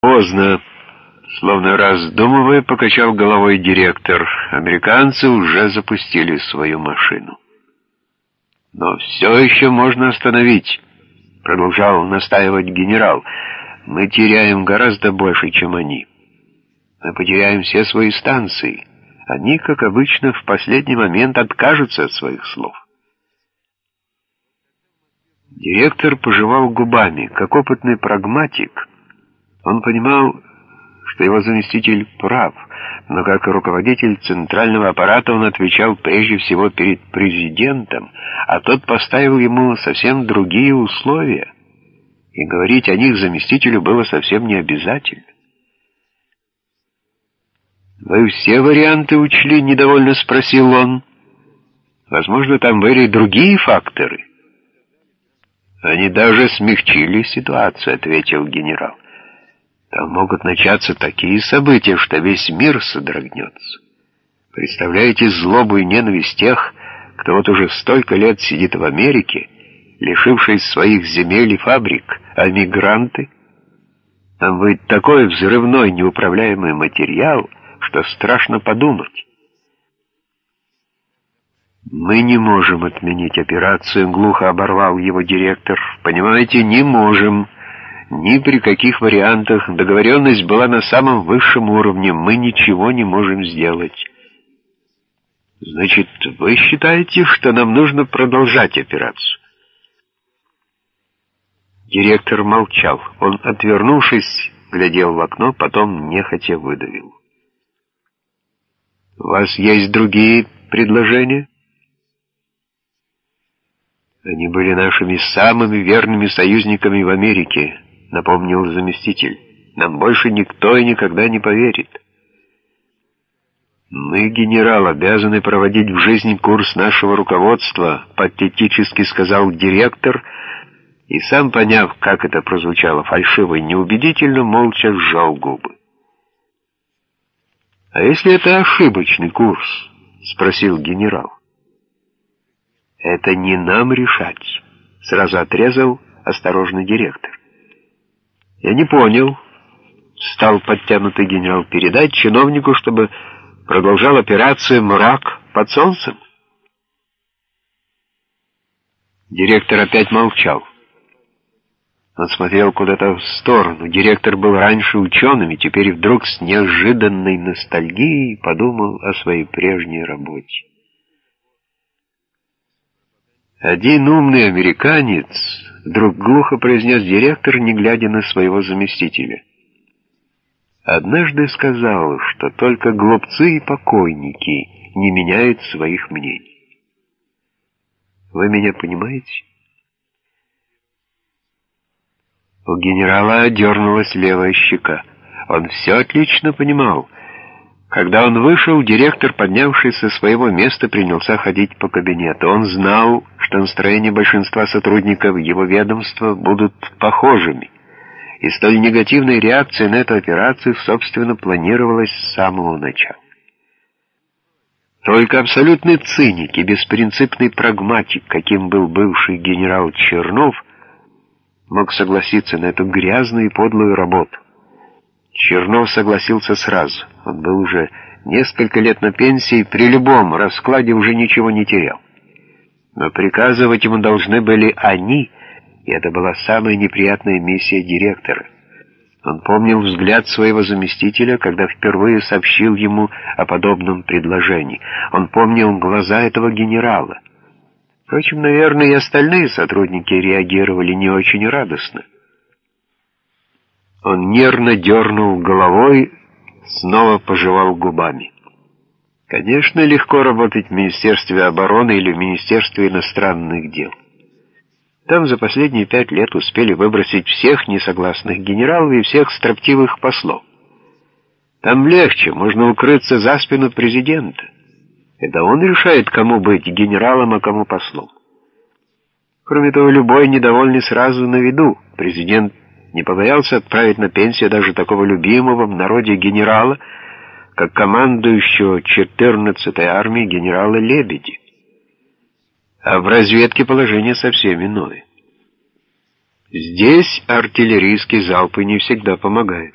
Поздно. Словно раздумывая, покачал головой директор. Американцы уже запустили свою машину. Но все еще можно остановить, продолжал настаивать генерал. Мы теряем гораздо больше, чем они. Мы потеряем все свои станции. Они, как обычно, в последний момент откажутся от своих слов. Директор пожевал губами. Как опытный прагматик, он понимал, что его заместитель прав, но как руководитель центрального аппарата он отвечал прежде всего перед президентом, а тот поставил ему совсем другие условия, и говорить о них заместителю было совсем не обязательно. «Вы все варианты учли?» — недовольно спросил он. «Возможно, там были другие факторы». «Они даже смягчили ситуацию», — ответил генерал. «Там могут начаться такие события, что весь мир содрогнется. Представляете злобу и ненависть тех, кто вот уже столько лет сидит в Америке, лишившись своих земель и фабрик, а мигранты? Там будет такой взрывной неуправляемый материал, что страшно подумать». «Мы не можем отменить операцию», — глухо оборвал его директор. «Понимаете, не можем. Ни при каких вариантах. Договоренность была на самом высшем уровне. Мы ничего не можем сделать». «Значит, вы считаете, что нам нужно продолжать операцию?» Директор молчал. Он, отвернувшись, глядел в окно, потом нехотя выдавил. «У вас есть другие предложения?» Они были нашими самыми верными союзниками в Америке, напомнил заместитель. Нам больше никто и никогда не поверит. Мы, генерал, обязаны проводить в жизнь курс нашего руководства, патетически сказал директор, и сам, поняв, как это прозвучало фальшиво и неубедительно, молча сжал губы. «А если это ошибочный курс?» — спросил генерал. «Это не нам решать», — сразу отрезал осторожный директор. «Я не понял», — стал подтянутый генерал, — «передать чиновнику, чтобы продолжал операцию «Мрак под солнцем»?» Директор опять молчал. Он смотрел куда-то в сторону. Директор был раньше ученым, и теперь вдруг с неожиданной ностальгией подумал о своей прежней работе. «Один умный американец», — вдруг глухо произнес директор, не глядя на своего заместителя. «Однажды сказал, что только глупцы и покойники не меняют своих мнений. Вы меня понимаете?» У генерала дернулась левая щека. Он все отлично понимал — когда он вышел, директор, поднявшись со своего места, принялся ходить по кабинету. Он знал, что настроения большинства сотрудников его ведомства будут похожими, и столь негативная реакция на эту операцию, собственно, планировалась с самого начала. Только абсолютный циник и беспринципный прагматик, каким был бывший генерал Чернов, мог согласиться на эту грязную и подлую работу. Чернов согласился сразу. Он был уже несколько лет на пенсии, при любом раскладе уже ничего не терял. Но приказывать ему должны были они, и это была самая неприятная миссия директора. Он помнил взгляд своего заместителя, когда впервые сообщил ему о подобном предложении. Он помнил глаза этого генерала. Впрочем, наверное, и остальные сотрудники реагировали не очень радостно. Он нервно дернул головой, снова пожевал губами. Конечно, легко работать в Министерстве обороны или в Министерстве иностранных дел. Там за последние пять лет успели выбросить всех несогласных генералов и всех строптивых послов. Там легче, можно укрыться за спину президента. Это он решает, кому быть генералом, а кому послом. Кроме того, любой недовольный сразу на виду. Президент не побоялся отправить на пенсию даже такого любимого в народе генерала, как командующего 14-й армией генерала Лебеди. А в разведке положение совсем иное. Здесь артиллерийские залпы не всегда помогают.